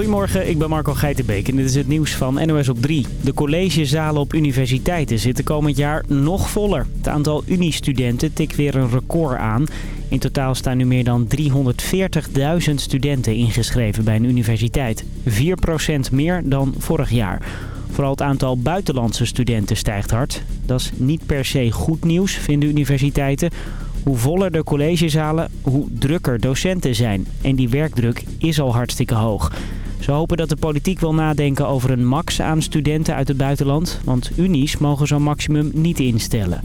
Goedemorgen, ik ben Marco Geitenbeek en dit is het nieuws van NOS op 3. De collegezalen op universiteiten zitten komend jaar nog voller. Het aantal uniestudenten tikt weer een record aan. In totaal staan nu meer dan 340.000 studenten ingeschreven bij een universiteit. 4% meer dan vorig jaar. Vooral het aantal buitenlandse studenten stijgt hard. Dat is niet per se goed nieuws, vinden universiteiten. Hoe voller de collegezalen, hoe drukker docenten zijn. En die werkdruk is al hartstikke hoog. Ze hopen dat de politiek wil nadenken over een max aan studenten uit het buitenland. Want unies mogen zo'n maximum niet instellen.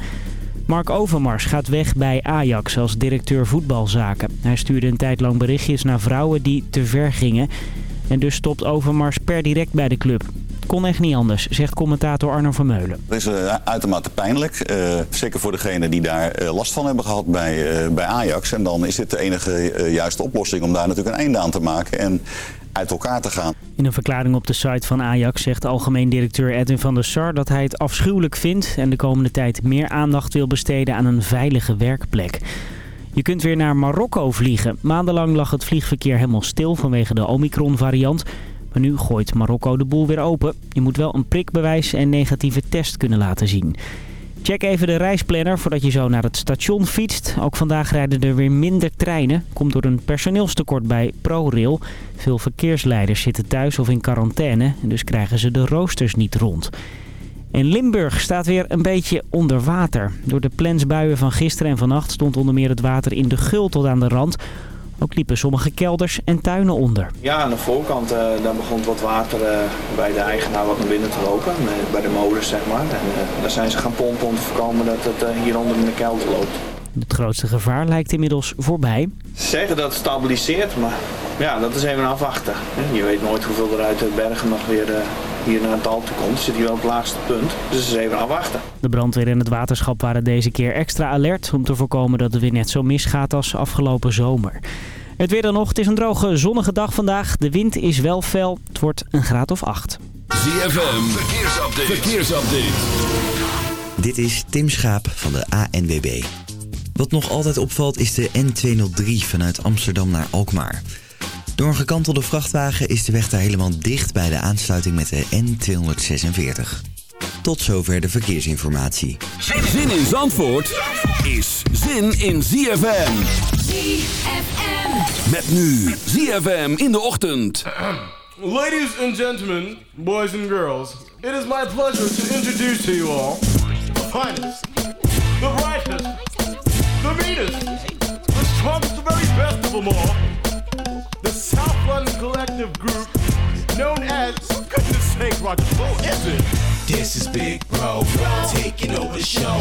Mark Overmars gaat weg bij Ajax als directeur voetbalzaken. Hij stuurde een tijd lang berichtjes naar vrouwen die te ver gingen. En dus stopt Overmars per direct bij de club. Kon echt niet anders, zegt commentator Arno Vermeulen. Dat is uh, uitermate pijnlijk. Uh, zeker voor degenen die daar uh, last van hebben gehad bij, bij Ajax. En dan is dit de enige juiste oplossing om daar natuurlijk een einde aan te maken. En uit elkaar te gaan. In een verklaring op de site van Ajax zegt algemeen directeur Edwin van der Sar dat hij het afschuwelijk vindt en de komende tijd meer aandacht wil besteden aan een veilige werkplek. Je kunt weer naar Marokko vliegen. Maandenlang lag het vliegverkeer helemaal stil vanwege de Omicron-variant. Maar nu gooit Marokko de boel weer open. Je moet wel een prikbewijs en negatieve test kunnen laten zien. Check even de reisplanner voordat je zo naar het station fietst. Ook vandaag rijden er weer minder treinen. Komt door een personeelstekort bij ProRail. Veel verkeersleiders zitten thuis of in quarantaine. Dus krijgen ze de roosters niet rond. En Limburg staat weer een beetje onder water. Door de plensbuien van gisteren en vannacht stond onder meer het water in de gul tot aan de rand. Ook liepen sommige kelders en tuinen onder. Ja, aan de voorkant uh, daar begon wat water uh, bij de eigenaar wat naar binnen te lopen. Uh, bij de molens zeg maar. En daar zijn ze gaan pompen om te voorkomen dat het hieronder in de kelder loopt. Het grootste gevaar lijkt inmiddels voorbij. Ze zeggen dat het stabiliseert, maar ja, dat is even afwachten. Je weet nooit hoeveel er uit de bergen nog weer hier naar het dal toe komt. Zit hier wel op het laagste punt. Dus het is even afwachten. De brandweer en het waterschap waren deze keer extra alert... om te voorkomen dat het weer net zo misgaat als afgelopen zomer. Het weer dan nog. Het is een droge, zonnige dag vandaag. De wind is wel fel. Het wordt een graad of acht. ZFM, verkeersupdate. verkeersupdate. Dit is Tim Schaap van de ANWB. Wat nog altijd opvalt is de N203 vanuit Amsterdam naar Alkmaar. Door een gekantelde vrachtwagen is de weg daar helemaal dicht bij de aansluiting met de N246. Tot zover de verkeersinformatie. Zin in Zandvoort is zin in ZFM. ZFM. Met nu ZFM in de ochtend. Ladies and gentlemen, boys and girls, it is my pleasure to introduce to you all the finest, the brightest, the meanest, the strongest, the very best of them all. The South London Collective Group, known as, for goodness sake, Roger, who is it? This is Big Bro, bro. taking over the show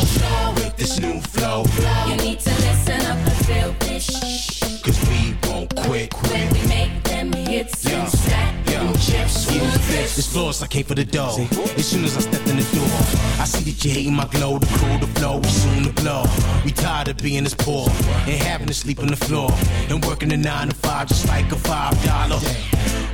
with this new flow. You need to listen up and feel this. Cause we won't quit. When we make them hits and stack this? floor's I came for the dough. As soon as I stepped in the door, I see that you hating my glow. The crew, the flow, we soon to blow. We tired of being this poor and having to sleep on the floor and working a nine to five just like a five dollar.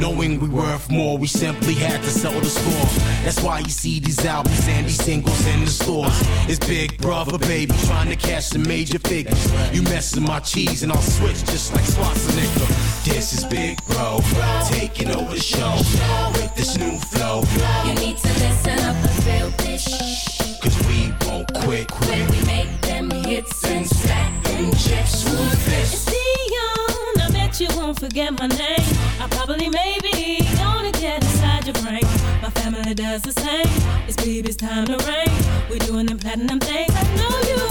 Knowing we worth more, we simply had to sell the score. That's why you see these albums and these singles in the stores. It's Big Brother, baby, trying to cash some major figures. You messing my cheese and I'll switch just like Schwarzenegger. This is Big Bro, taking over the show with this new flow. You need to listen up and feel this. Cause we won't quit. When we make them hits and stack them chips, who's this? Dion, I bet you won't forget my name. I probably maybe gonna get inside your brain. My family does the same. It's baby's time to reign. We're doing them platinum things. I know you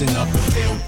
listen up and feel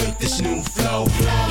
new flow.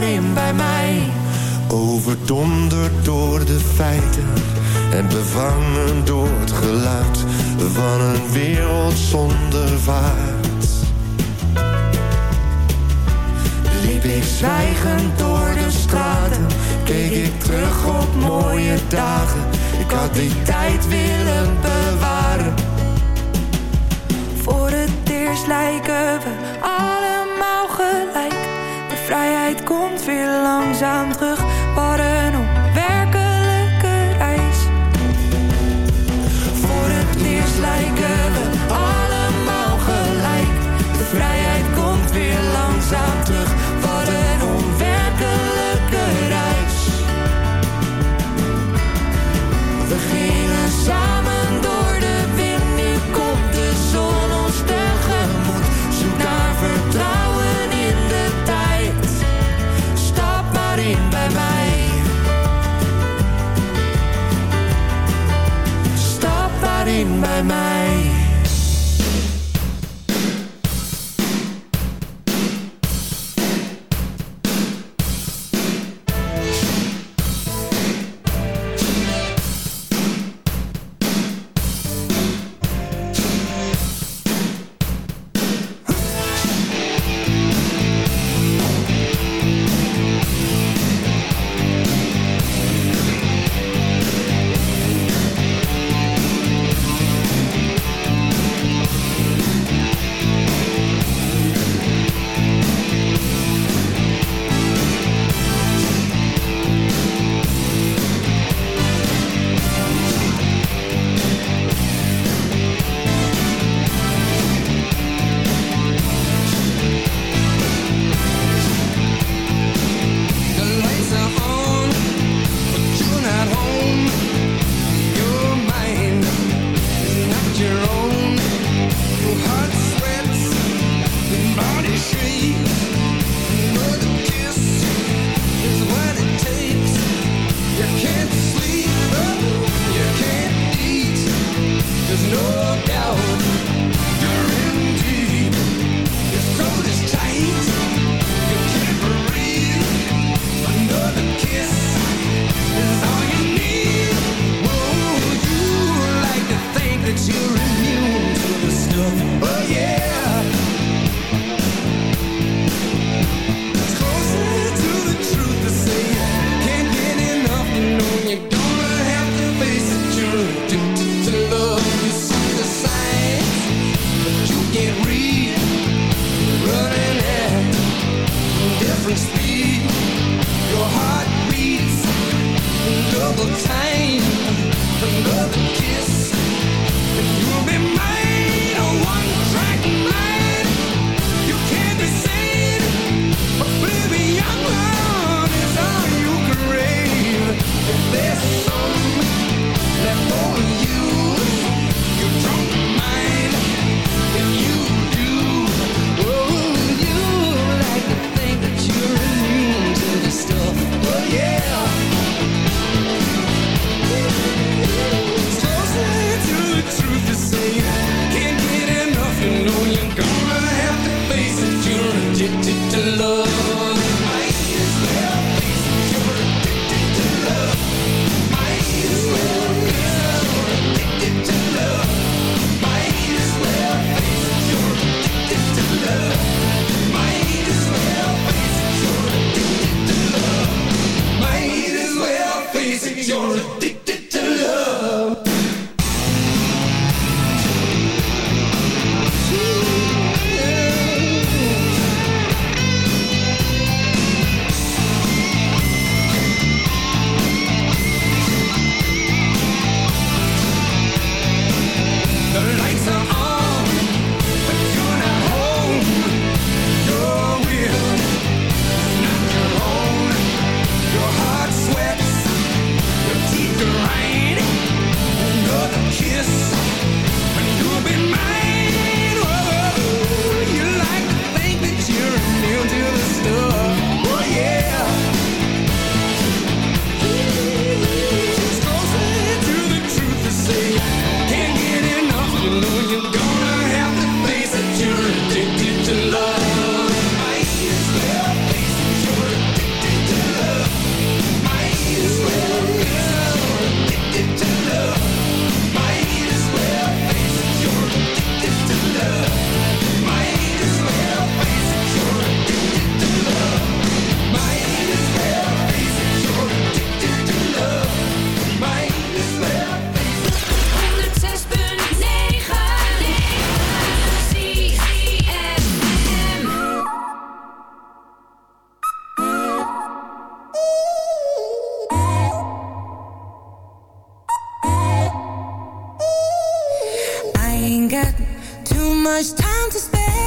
daarin bij mij. Overdonderd door de feiten en bevangen door het geluid van een wereld zonder vaart. Liep ik zwijgend door de straten, keek ik terug op mooie dagen. Ik had die tijd willen bewaren. Voor het eerst lijken we vrijheid komt weer langzaam terug. Ain't got too much time to spare.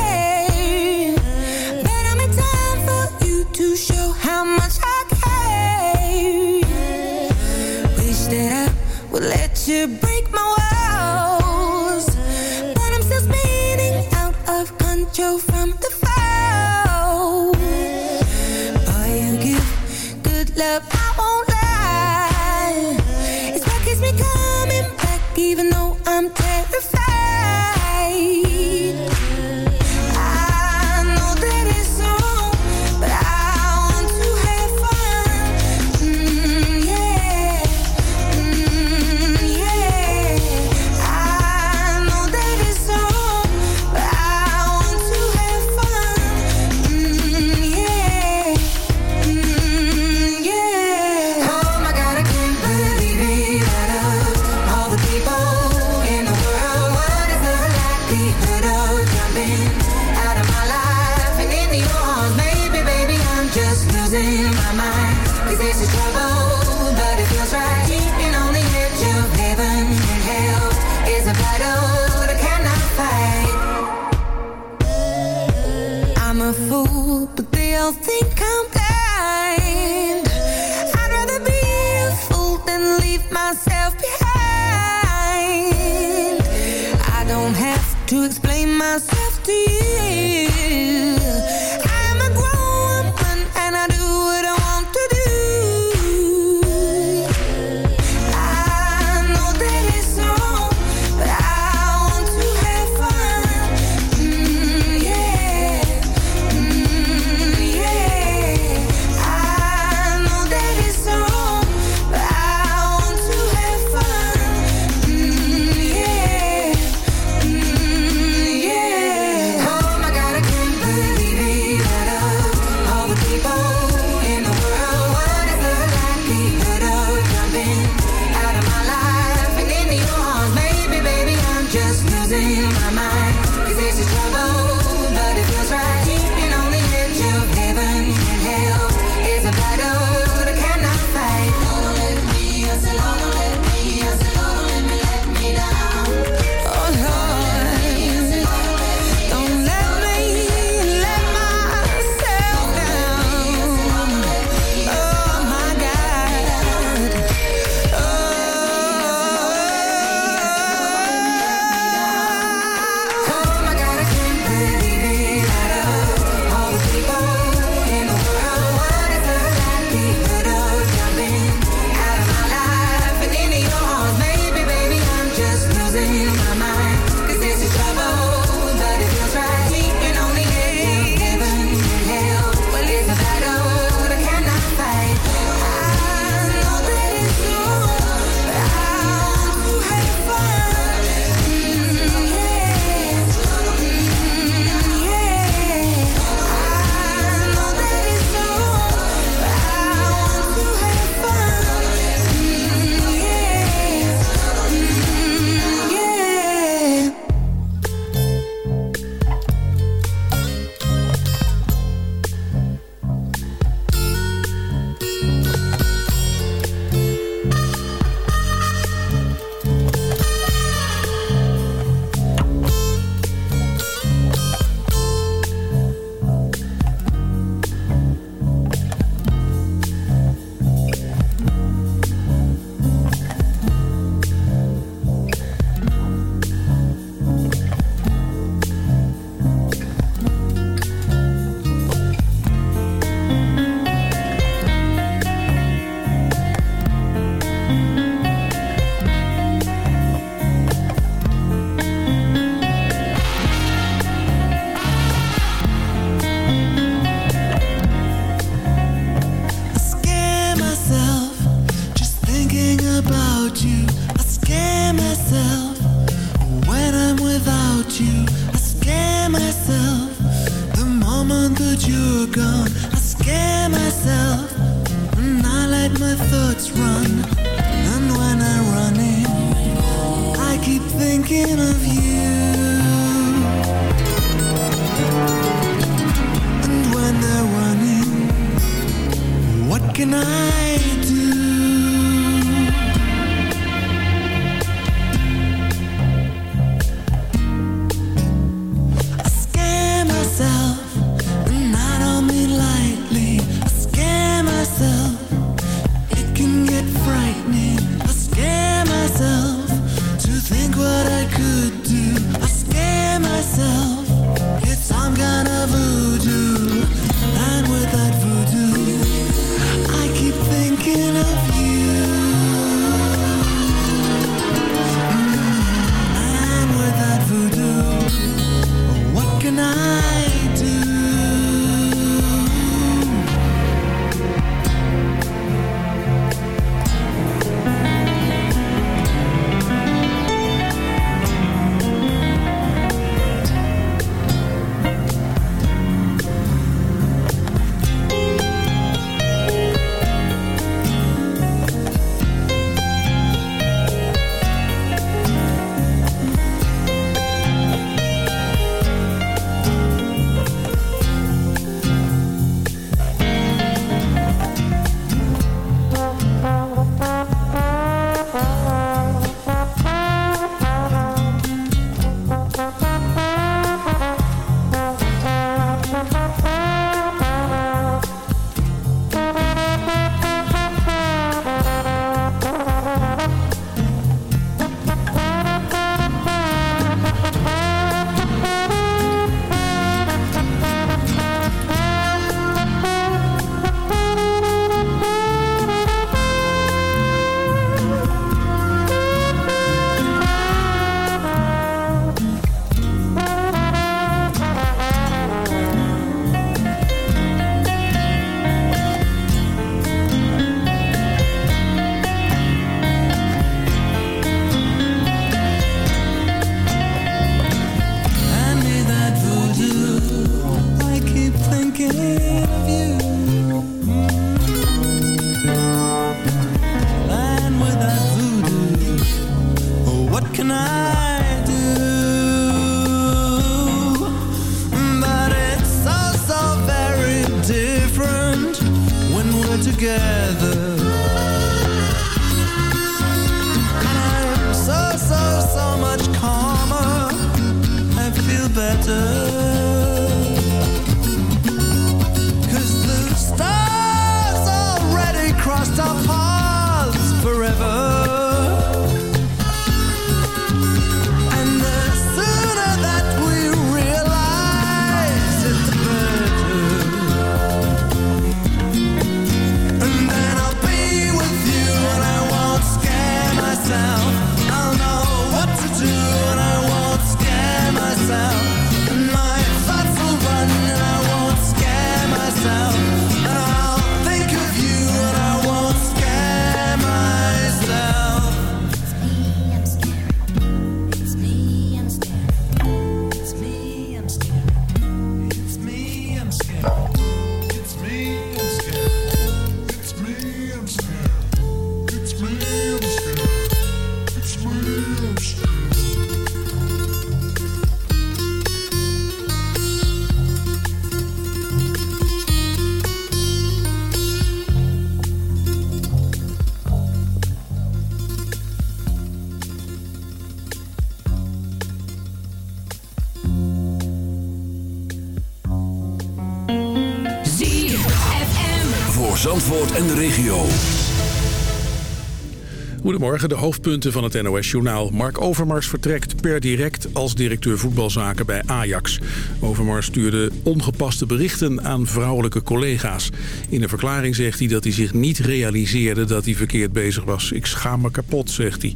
Goedemorgen, de hoofdpunten van het NOS-journaal. Mark Overmars vertrekt per direct als directeur voetbalzaken bij Ajax. Overmars stuurde ongepaste berichten aan vrouwelijke collega's. In een verklaring zegt hij dat hij zich niet realiseerde dat hij verkeerd bezig was. Ik schaam me kapot, zegt hij.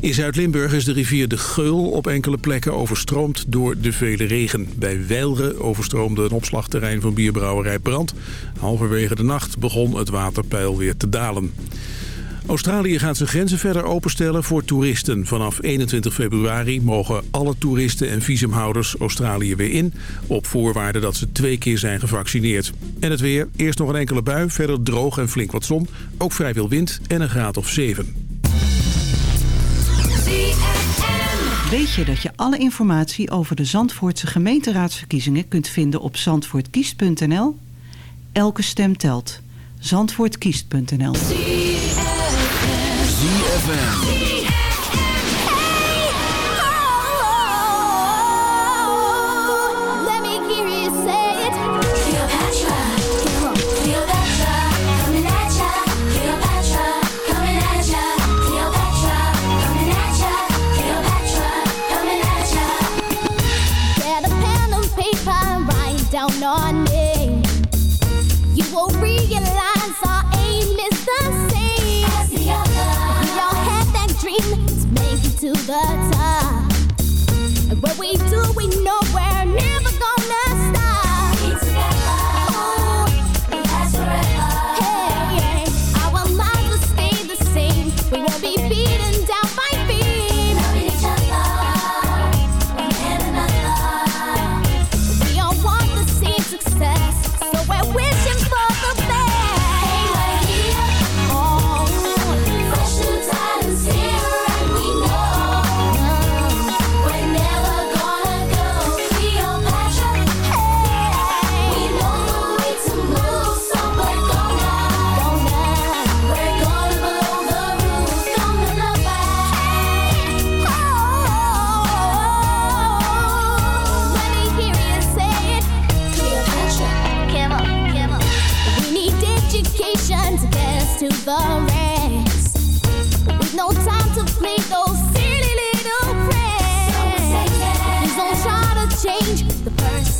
In Zuid-Limburg is de rivier de Geul op enkele plekken overstroomd door de vele regen. Bij Weilre overstroomde een opslagterrein van bierbrouwerij Brand. Halverwege de nacht begon het waterpeil weer te dalen. Australië gaat zijn grenzen verder openstellen voor toeristen. Vanaf 21 februari mogen alle toeristen en visumhouders Australië weer in... op voorwaarde dat ze twee keer zijn gevaccineerd. En het weer, eerst nog een enkele bui, verder droog en flink wat zon. Ook vrij veel wind en een graad of 7. Weet je dat je alle informatie over de Zandvoortse gemeenteraadsverkiezingen kunt vinden op zandvoortkiest.nl? Elke stem telt. Zandvoortkiest.nl ZFM. the top. And what we do, we know we're never.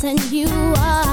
and you are.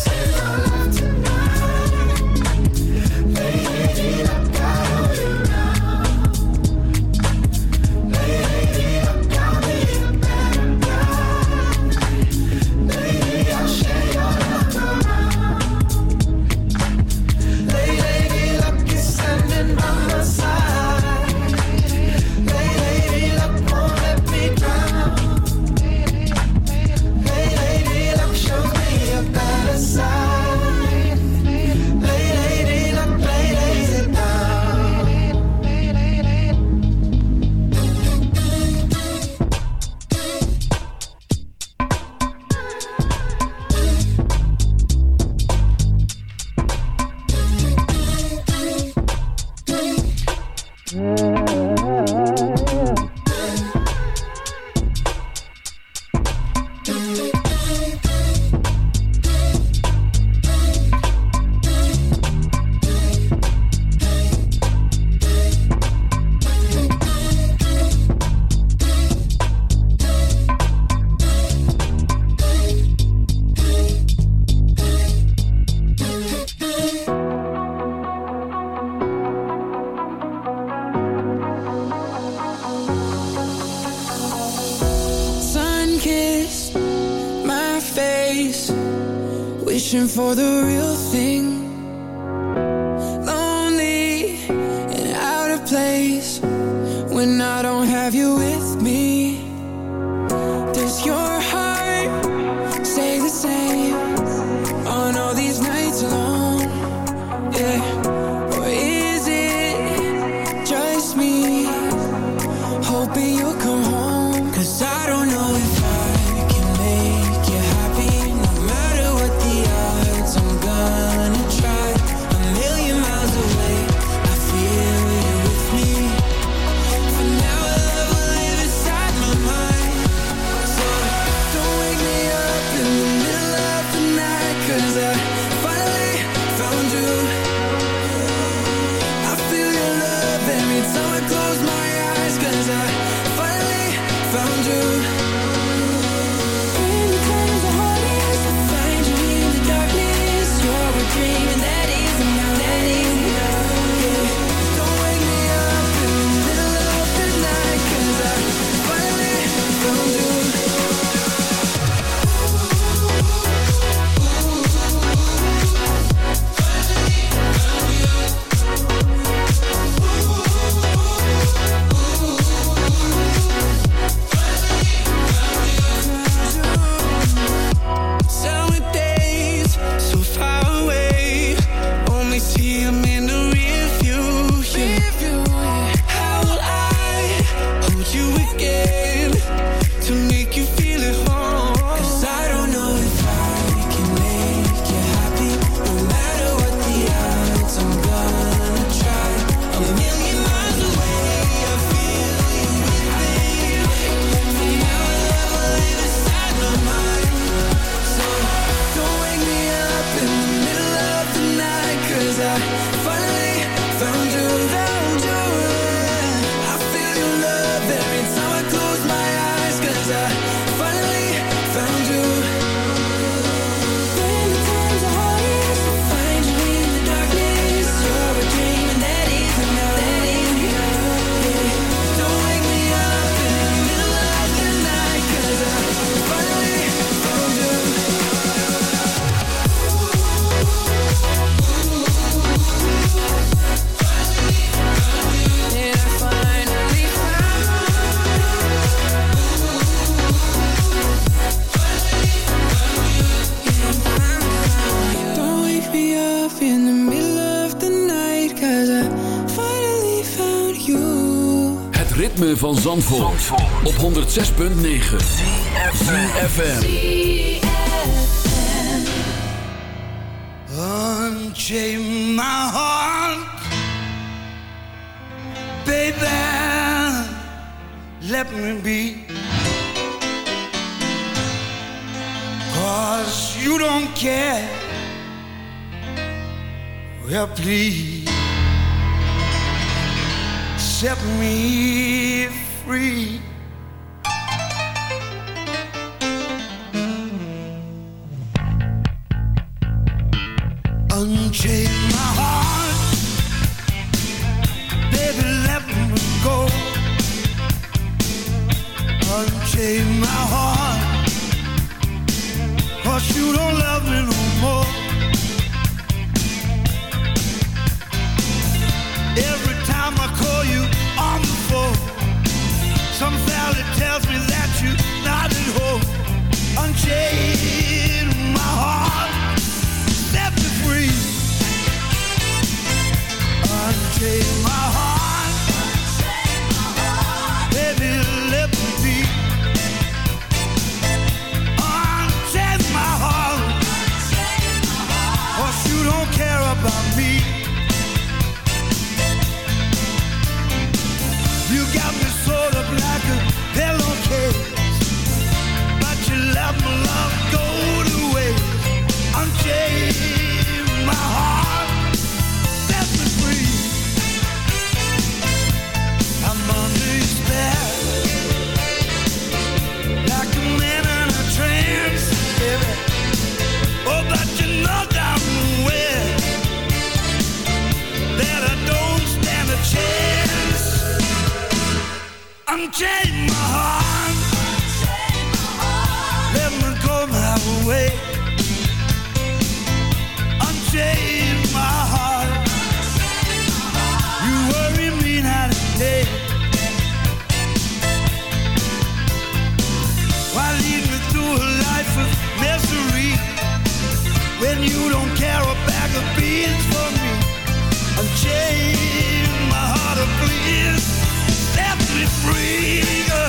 106.9 FM. don't care a bag of beans for me. I'm chained, my heart of please. Let me free.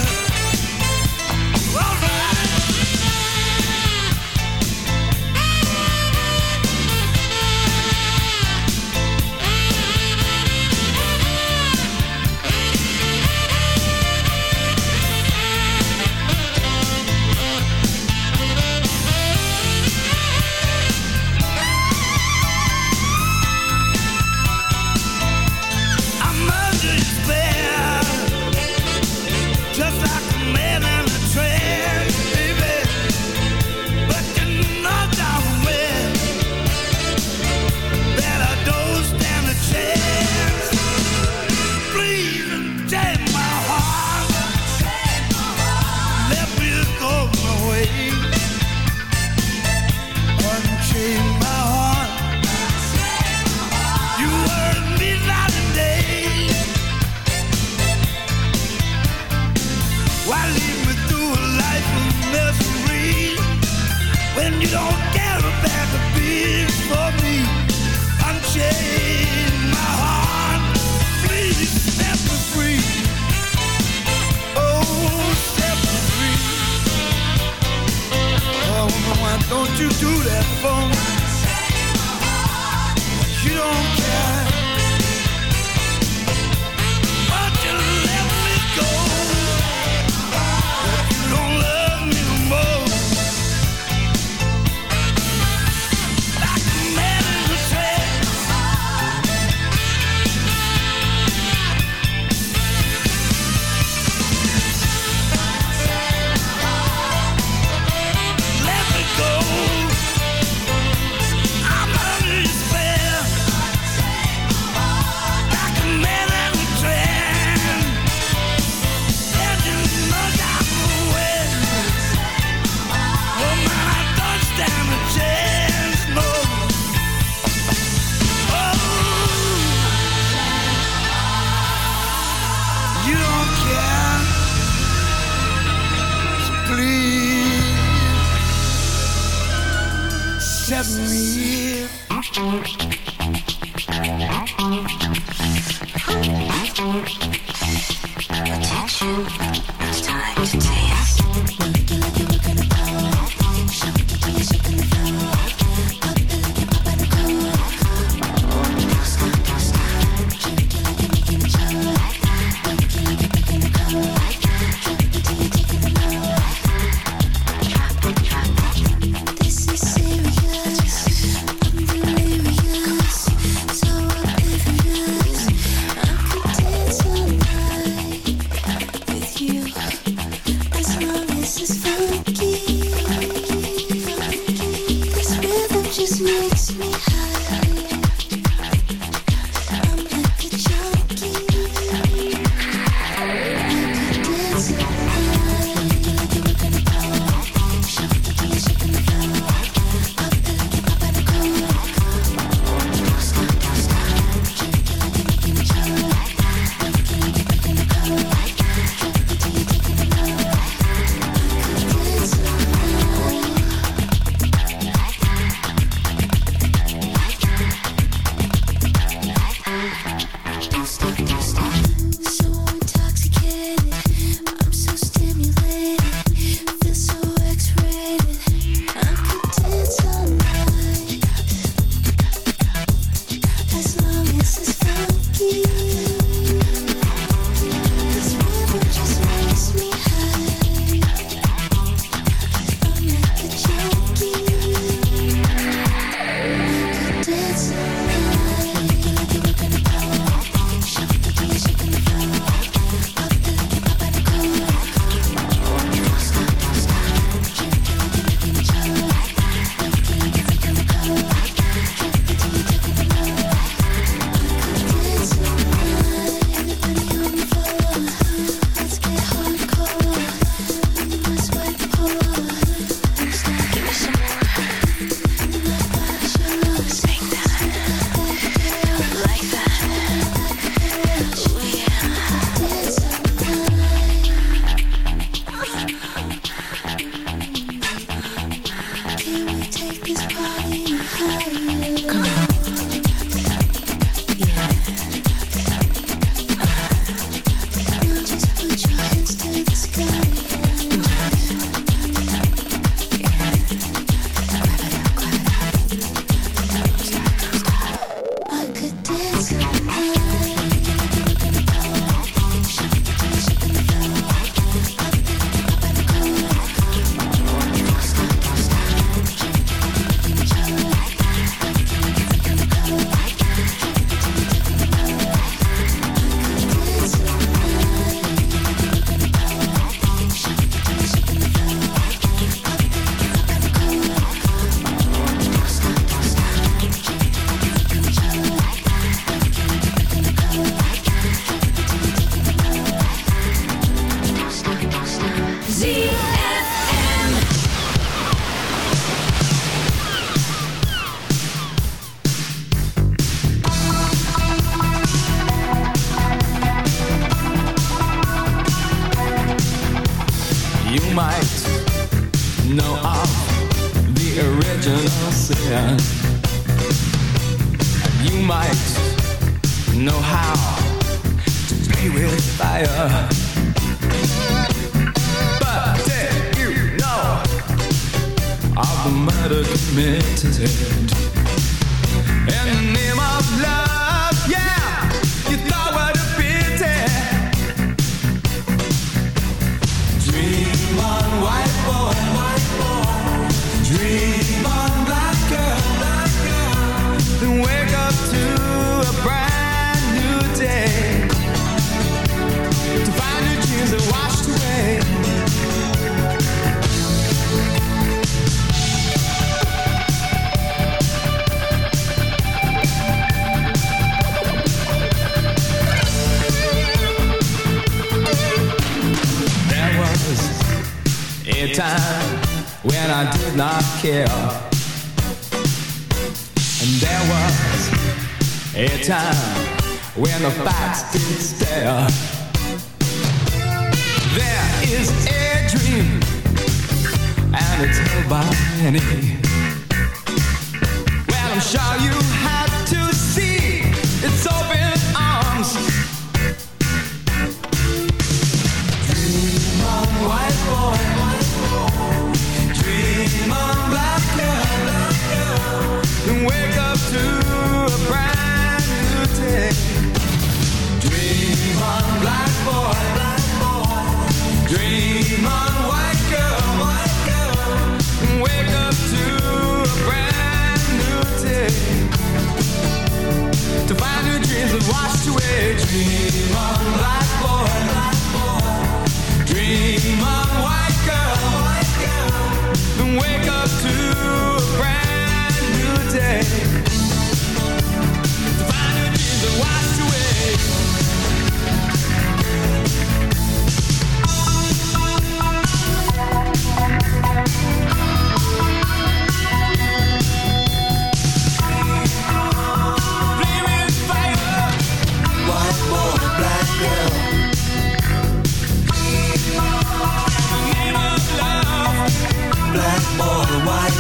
Show you how. dream on